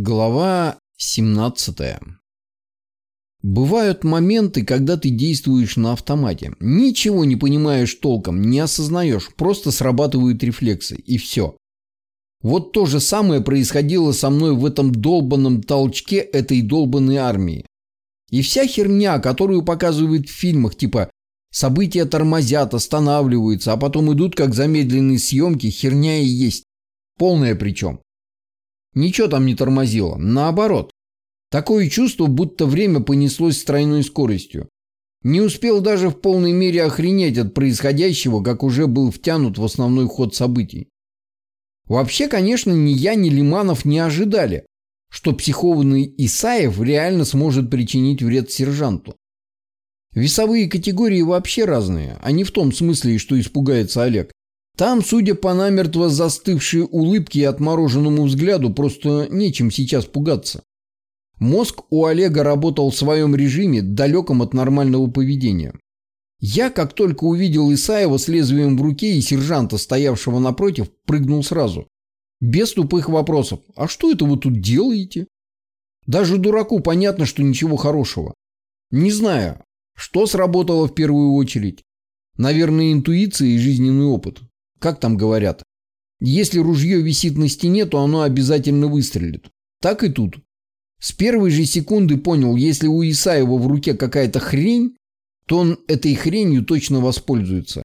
Глава 17 Бывают моменты, когда ты действуешь на автомате. Ничего не понимаешь толком, не осознаешь, просто срабатывают рефлексы, и все. Вот то же самое происходило со мной в этом долбанном толчке этой долбанной армии. И вся херня, которую показывают в фильмах, типа события тормозят, останавливаются, а потом идут как замедленные съемки, херня и есть. Полная причем. Ничего там не тормозило. Наоборот. Такое чувство, будто время понеслось с тройной скоростью. Не успел даже в полной мере охренеть от происходящего, как уже был втянут в основной ход событий. Вообще, конечно, ни я, ни Лиманов не ожидали, что психованный Исаев реально сможет причинить вред сержанту. Весовые категории вообще разные, а не в том смысле, что испугается Олег. Там, судя по намертво застывшей улыбке и отмороженному взгляду, просто нечем сейчас пугаться. Мозг у Олега работал в своем режиме, далеком от нормального поведения. Я, как только увидел Исаева с лезвием в руке и сержанта, стоявшего напротив, прыгнул сразу. Без тупых вопросов. «А что это вы тут делаете?» Даже дураку понятно, что ничего хорошего. Не знаю, что сработало в первую очередь. Наверное, интуиция и жизненный опыт. Как там говорят? Если ружье висит на стене, то оно обязательно выстрелит. Так и тут. С первой же секунды понял, если у Исаева в руке какая-то хрень, то он этой хренью точно воспользуется.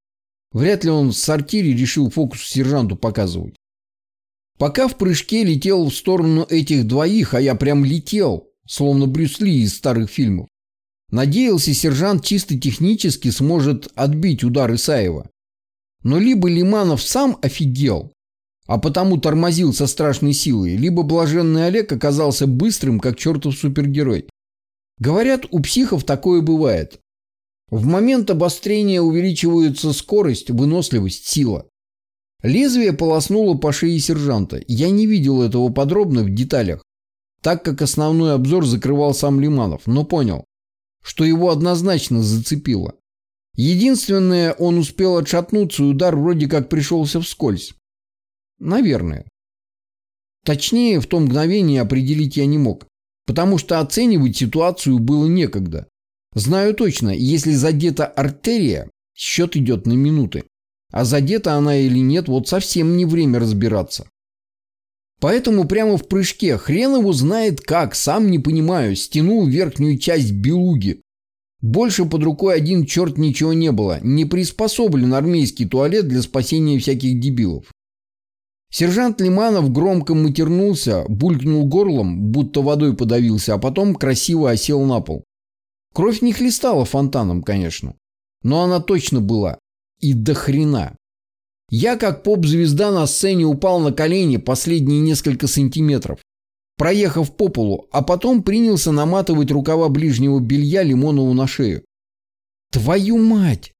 Вряд ли он в сортире решил фокус сержанту показывать. Пока в прыжке летел в сторону этих двоих, а я прям летел, словно Брюс Ли из старых фильмов, надеялся, сержант чисто технически сможет отбить удар Исаева. Но либо Лиманов сам офигел, а потому тормозил со страшной силой, либо блаженный Олег оказался быстрым, как чертов супергерой. Говорят, у психов такое бывает. В момент обострения увеличиваются скорость, выносливость, сила. Лезвие полоснуло по шее сержанта. Я не видел этого подробно в деталях, так как основной обзор закрывал сам Лиманов, но понял, что его однозначно зацепило. Единственное, он успел отшатнуться, и удар вроде как пришелся вскользь. Наверное. Точнее, в том мгновении определить я не мог, потому что оценивать ситуацию было некогда. Знаю точно, если задета артерия, счет идет на минуты. А задета она или нет, вот совсем не время разбираться. Поэтому прямо в прыжке, хрен его знает как, сам не понимаю, стянул верхнюю часть белуги, больше под рукой один черт ничего не было. Не приспособлен армейский туалет для спасения всяких дебилов. Сержант Лиманов громко матернулся, булькнул горлом, будто водой подавился, а потом красиво осел на пол. Кровь не хлестала фонтаном, конечно. Но она точно была. И до хрена. Я, как поп-звезда на сцене, упал на колени последние несколько сантиметров проехав по полу, а потом принялся наматывать рукава ближнего белья Лимонову на шею. «Твою мать!»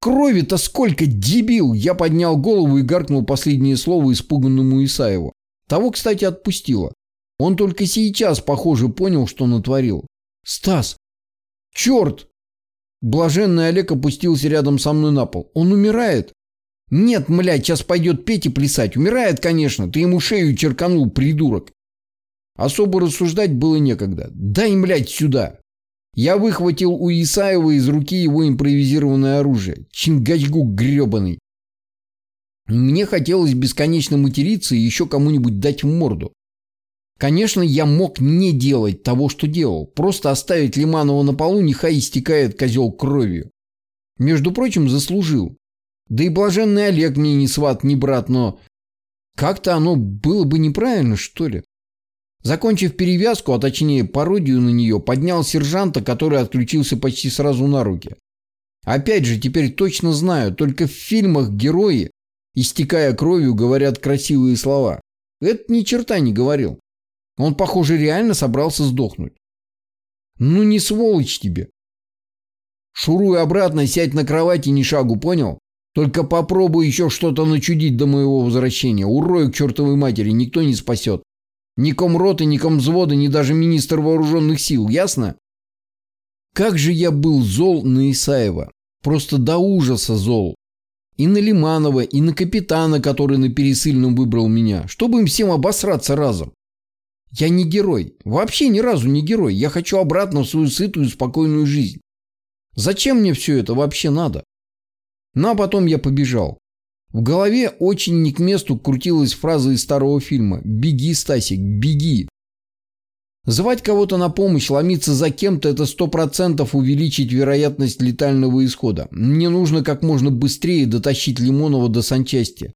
«Крови-то сколько, дебил!» Я поднял голову и гаркнул последнее слово испуганному Исаеву. Того, кстати, отпустило. Он только сейчас, похоже, понял, что натворил. «Стас! Черт!» Блаженный Олег опустился рядом со мной на пол. «Он умирает?» «Нет, млядь, сейчас пойдет петь и плясать. Умирает, конечно. Ты ему шею черканул, придурок. Особо рассуждать было некогда. «Дай, блядь, сюда!» Я выхватил у Исаева из руки его импровизированное оружие. Чингачгук гребаный. Мне хотелось бесконечно материться и еще кому-нибудь дать в морду. Конечно, я мог не делать того, что делал. Просто оставить Лиманова на полу, нехай истекает козел кровью. Между прочим, заслужил. Да и блаженный Олег мне не сват, не брат, но... Как-то оно было бы неправильно, что ли? Закончив перевязку, а точнее пародию на нее, поднял сержанта, который отключился почти сразу на руки. Опять же, теперь точно знаю, только в фильмах герои, истекая кровью, говорят красивые слова. Это ни черта не говорил. Он, похоже, реально собрался сдохнуть. Ну не сволочь тебе. Шуруй обратно, сядь на кровати, ни шагу, понял? Только попробуй еще что-то начудить до моего возвращения. Урою к чертовой матери, никто не спасет. Ни комроты, ни комвзвода, ни даже министр вооруженных сил, ясно? Как же я был зол на Исаева. Просто до ужаса зол. И на Лиманова, и на капитана, который на пересыльном выбрал меня. Чтобы им всем обосраться разом. Я не герой. Вообще ни разу не герой. Я хочу обратно в свою сытую, спокойную жизнь. Зачем мне все это вообще надо? Ну а потом я побежал. В голове очень не к месту крутилась фраза из старого фильма «Беги, Стасик, беги!». Звать кого-то на помощь, ломиться за кем-то – это сто процентов увеличить вероятность летального исхода. Мне нужно как можно быстрее дотащить Лимонова до санчасти.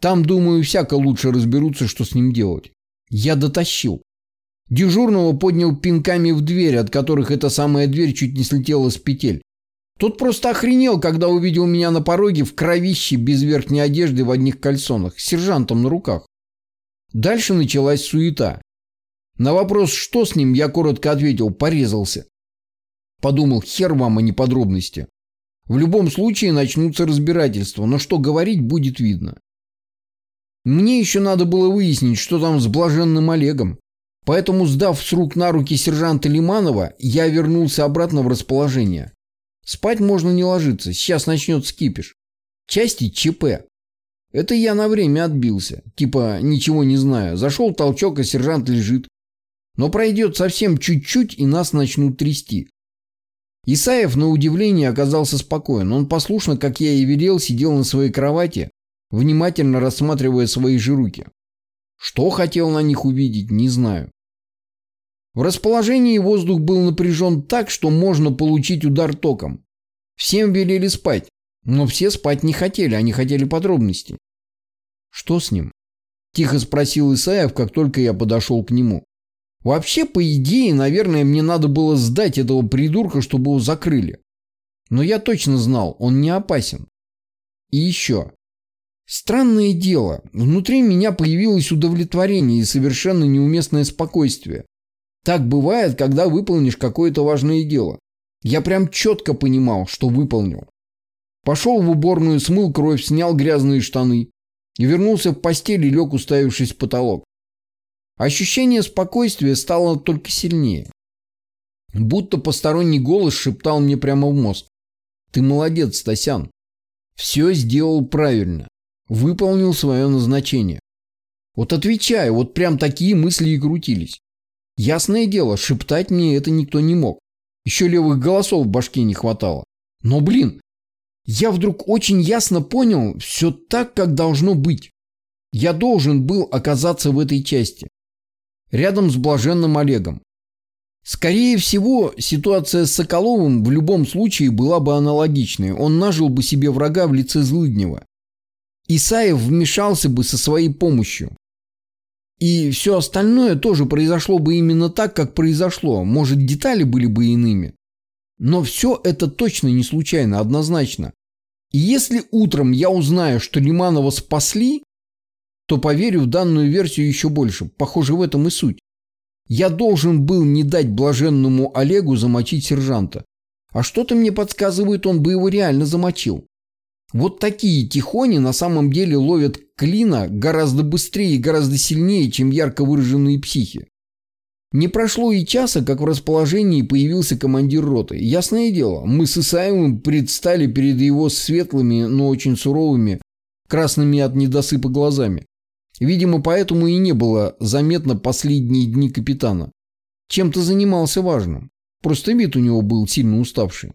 Там, думаю, всяко лучше разберутся, что с ним делать. Я дотащил. Дежурного поднял пинками в дверь, от которых эта самая дверь чуть не слетела с петель. Тот просто охренел, когда увидел меня на пороге в кровище, без верхней одежды, в одних кальсонах, с сержантом на руках. Дальше началась суета. На вопрос, что с ним, я коротко ответил, порезался. Подумал, хер вам, а не подробности. В любом случае начнутся разбирательства, но что говорить будет видно. Мне еще надо было выяснить, что там с блаженным Олегом. Поэтому, сдав с рук на руки сержанта Лиманова, я вернулся обратно в расположение. Спать можно не ложиться, сейчас начнется кипиш. Части ЧП. Это я на время отбился. Типа, ничего не знаю. Зашел толчок, а сержант лежит. Но пройдет совсем чуть-чуть, и нас начнут трясти. Исаев, на удивление, оказался спокоен. Он послушно, как я и велел, сидел на своей кровати, внимательно рассматривая свои же руки. Что хотел на них увидеть, не знаю. В расположении воздух был напряжен так, что можно получить удар током. Всем велели спать, но все спать не хотели, они хотели подробностей. «Что с ним?» – тихо спросил Исаев, как только я подошел к нему. «Вообще, по идее, наверное, мне надо было сдать этого придурка, чтобы его закрыли. Но я точно знал, он не опасен. И еще. Странное дело, внутри меня появилось удовлетворение и совершенно неуместное спокойствие. Так бывает, когда выполнишь какое-то важное дело. Я прям четко понимал, что выполнил. Пошел в уборную, смыл кровь, снял грязные штаны и вернулся в постель и лег, уставившись в потолок. Ощущение спокойствия стало только сильнее. Будто посторонний голос шептал мне прямо в мозг. «Ты молодец, Стасян. Все сделал правильно. Выполнил свое назначение». Вот отвечаю, вот прям такие мысли и крутились. Ясное дело, шептать мне это никто не мог. Еще левых голосов в башке не хватало. Но, блин, я вдруг очень ясно понял все так, как должно быть. Я должен был оказаться в этой части. Рядом с блаженным Олегом. Скорее всего, ситуация с Соколовым в любом случае была бы аналогичной. Он нажил бы себе врага в лице Злыднева. Исаев вмешался бы со своей помощью. И все остальное тоже произошло бы именно так, как произошло. Может, детали были бы иными. Но все это точно не случайно, однозначно. И если утром я узнаю, что Лиманова спасли, то поверю в данную версию еще больше. Похоже, в этом и суть. Я должен был не дать блаженному Олегу замочить сержанта. А что-то мне подсказывает, он бы его реально замочил. Вот такие тихони на самом деле ловят клина гораздо быстрее и гораздо сильнее, чем ярко выраженные психи. Не прошло и часа, как в расположении появился командир роты. Ясное дело, мы с Исаевым предстали перед его светлыми, но очень суровыми, красными от недосыпа глазами. Видимо, поэтому и не было заметно последние дни капитана. Чем-то занимался важным. Просто вид у него был сильно уставший.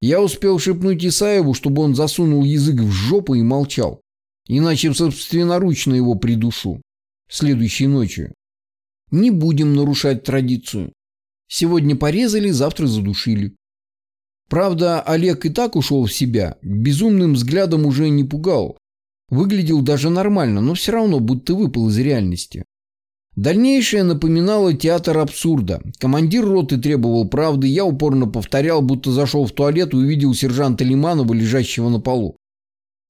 Я успел шепнуть Исаеву, чтобы он засунул язык в жопу и молчал. Иначе собственноручно его придушу. Следующей ночью. Не будем нарушать традицию. Сегодня порезали, завтра задушили. Правда, Олег и так ушел в себя, безумным взглядом уже не пугал. Выглядел даже нормально, но все равно будто выпал из реальности. Дальнейшее напоминало театр абсурда. Командир роты требовал правды, я упорно повторял, будто зашел в туалет и увидел сержанта Лиманова, лежащего на полу.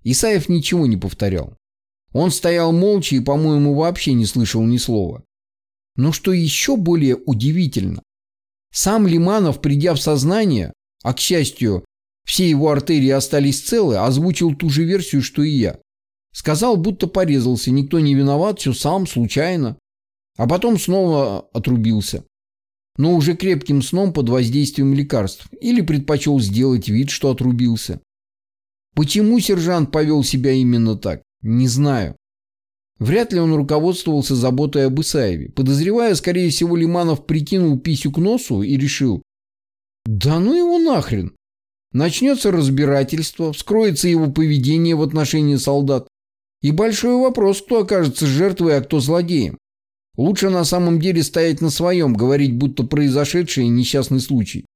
Исаев ничего не повторял. Он стоял молча и, по-моему, вообще не слышал ни слова. Но что еще более удивительно, сам Лиманов, придя в сознание, а, к счастью, все его артерии остались целы, озвучил ту же версию, что и я. Сказал, будто порезался, никто не виноват, все сам, случайно. А потом снова отрубился. Но уже крепким сном под воздействием лекарств. Или предпочел сделать вид, что отрубился. Почему сержант повел себя именно так? Не знаю. Вряд ли он руководствовался заботой об Исаеве. Подозревая, скорее всего, Лиманов прикинул писю к носу и решил. Да ну его нахрен. Начнется разбирательство, вскроется его поведение в отношении солдат. И большой вопрос, кто окажется жертвой, а кто злодеем. Лучше на самом деле стоять на своем, говорить, будто произошедший несчастный случай.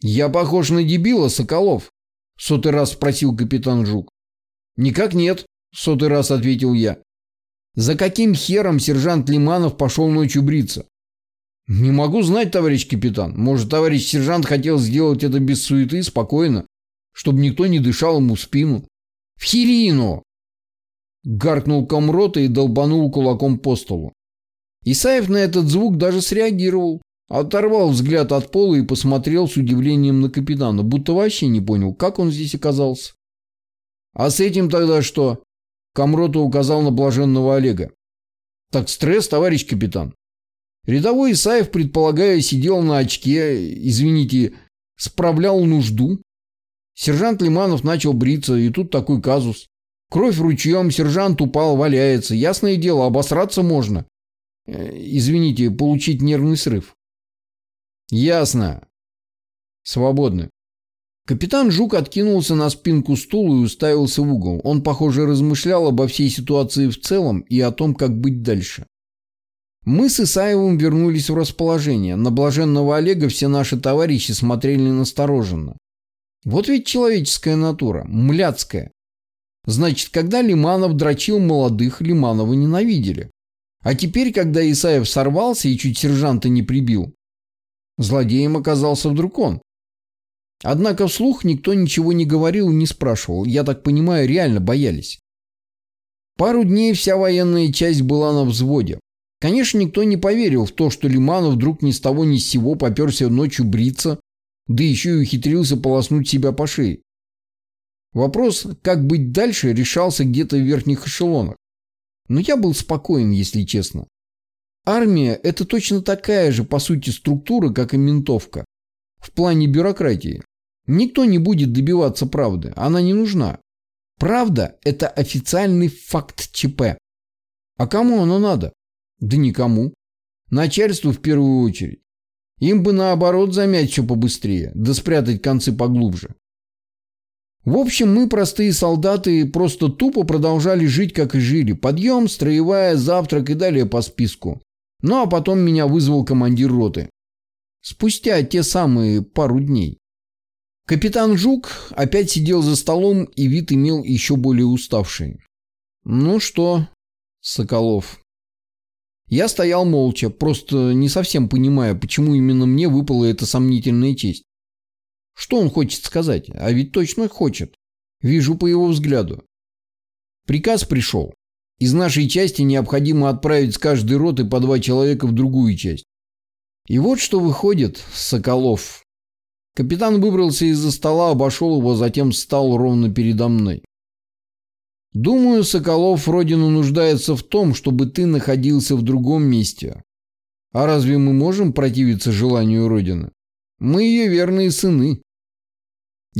«Я похож на дебила, Соколов?» – сотый раз спросил капитан Жук. «Никак нет», – сотый раз ответил я. «За каким хером сержант Лиманов пошел ночью бриться?» «Не могу знать, товарищ капитан. Может, товарищ сержант хотел сделать это без суеты, спокойно, чтобы никто не дышал ему в спину?» «В херину!» Гаркнул комрота и долбанул кулаком по столу. Исаев на этот звук даже среагировал. Оторвал взгляд от пола и посмотрел с удивлением на капитана, будто вообще не понял, как он здесь оказался. «А с этим тогда что?» Камрота указал на блаженного Олега. «Так стресс, товарищ капитан». Рядовой Исаев, предполагая, сидел на очке, извините, справлял нужду. Сержант Лиманов начал бриться, и тут такой казус. Кровь ручьем, сержант упал, валяется. Ясное дело, обосраться можно. Э, извините, получить нервный срыв. Ясно. Свободны. Капитан Жук откинулся на спинку стула и уставился в угол. Он, похоже, размышлял обо всей ситуации в целом и о том, как быть дальше. Мы с Исаевым вернулись в расположение. На блаженного Олега все наши товарищи смотрели настороженно. Вот ведь человеческая натура, мляцкая. Значит, когда Лиманов дрочил молодых, Лиманова ненавидели. А теперь, когда Исаев сорвался и чуть сержанта не прибил, злодеем оказался вдруг он. Однако вслух никто ничего не говорил и не спрашивал. Я так понимаю, реально боялись. Пару дней вся военная часть была на взводе. Конечно, никто не поверил в то, что Лиманов вдруг ни с того ни с сего поперся ночью бриться, да еще и ухитрился полоснуть себя по шее. Вопрос, как быть дальше, решался где-то в верхних эшелонах. Но я был спокоен, если честно. Армия – это точно такая же, по сути, структура, как и ментовка. В плане бюрократии. Никто не будет добиваться правды. Она не нужна. Правда – это официальный факт ЧП. А кому оно надо? Да никому. Начальству в первую очередь. Им бы наоборот замять все побыстрее, да спрятать концы поглубже. В общем, мы, простые солдаты, просто тупо продолжали жить, как и жили. Подъем, строевая, завтрак и далее по списку. Ну а потом меня вызвал командир роты. Спустя те самые пару дней. Капитан Жук опять сидел за столом и вид имел еще более уставший. «Ну что, Соколов?» Я стоял молча, просто не совсем понимая, почему именно мне выпала эта сомнительная честь. Что он хочет сказать? А ведь точно хочет. Вижу по его взгляду. Приказ пришел. Из нашей части необходимо отправить с каждой роты по два человека в другую часть. И вот что выходит, Соколов. Капитан выбрался из-за стола, обошел его, затем встал ровно передо мной. Думаю, Соколов, Родина нуждается в том, чтобы ты находился в другом месте. А разве мы можем противиться желанию Родины? Мы ее верные сыны.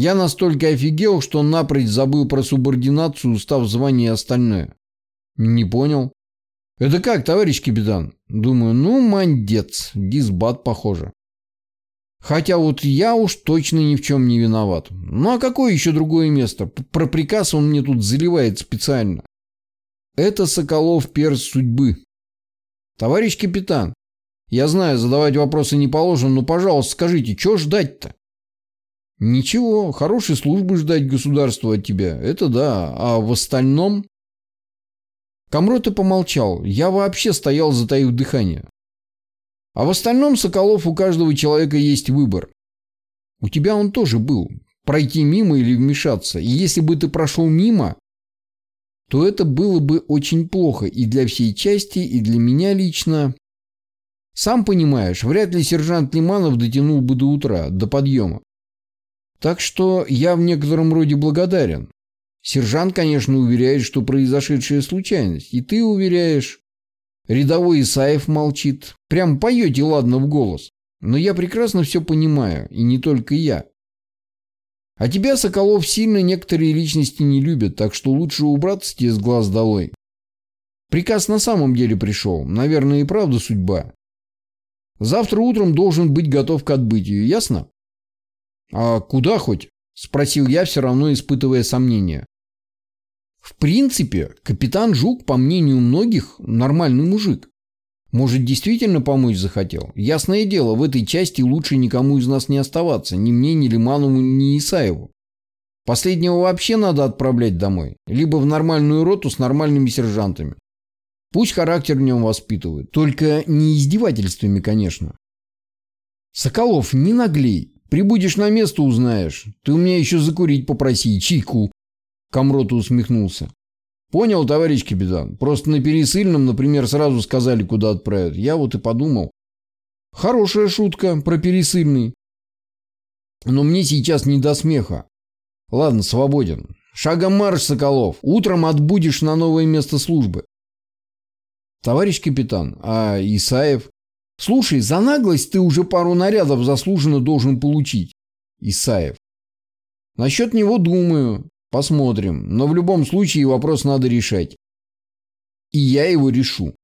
Я настолько офигел, что напрочь забыл про субординацию, устав звание и остальное. Не понял. Это как, товарищ капитан? Думаю, ну, мандец, дисбат похоже. Хотя вот я уж точно ни в чем не виноват. Ну а какое еще другое место? Про приказ он мне тут заливает специально. Это Соколов перс судьбы. Товарищ капитан, я знаю, задавать вопросы не положено, но, пожалуйста, скажите, что ждать-то? Ничего, хорошей службы ждать государства от тебя, это да, а в остальном... Камрота помолчал, я вообще стоял, затаив дыхание. А в остальном, Соколов, у каждого человека есть выбор. У тебя он тоже был, пройти мимо или вмешаться. И если бы ты прошел мимо, то это было бы очень плохо и для всей части, и для меня лично. Сам понимаешь, вряд ли сержант Лиманов дотянул бы до утра, до подъема. Так что я в некотором роде благодарен. Сержант, конечно, уверяет, что произошедшая случайность. И ты уверяешь. Рядовой Исаев молчит. Прям поете ладно в голос. Но я прекрасно все понимаю. И не только я. А тебя, Соколов, сильно некоторые личности не любят, так что лучше убраться тебе с глаз долой. Приказ на самом деле пришел. Наверное, и правда судьба. Завтра утром должен быть готов к отбытию, ясно? А куда хоть? Спросил я, все равно испытывая сомнения. В принципе, капитан Жук, по мнению многих, нормальный мужик. Может, действительно помочь захотел? Ясное дело, в этой части лучше никому из нас не оставаться, ни мне, ни Лиманову, ни Исаеву. Последнего вообще надо отправлять домой, либо в нормальную роту с нормальными сержантами. Пусть характер в нем воспитывают, только не издевательствами, конечно. Соколов, не наглей. Прибудешь на место, узнаешь. Ты у меня еще закурить попроси, чайку. Камроту усмехнулся. Понял, товарищ капитан. Просто на пересыльном, например, сразу сказали, куда отправят. Я вот и подумал. Хорошая шутка про пересыльный. Но мне сейчас не до смеха. Ладно, свободен. Шагом марш, Соколов. Утром отбудешь на новое место службы. Товарищ капитан, а Исаев? Слушай, за наглость ты уже пару нарядов заслуженно должен получить. Исаев. Насчет него думаю. Посмотрим. Но в любом случае вопрос надо решать. И я его решу.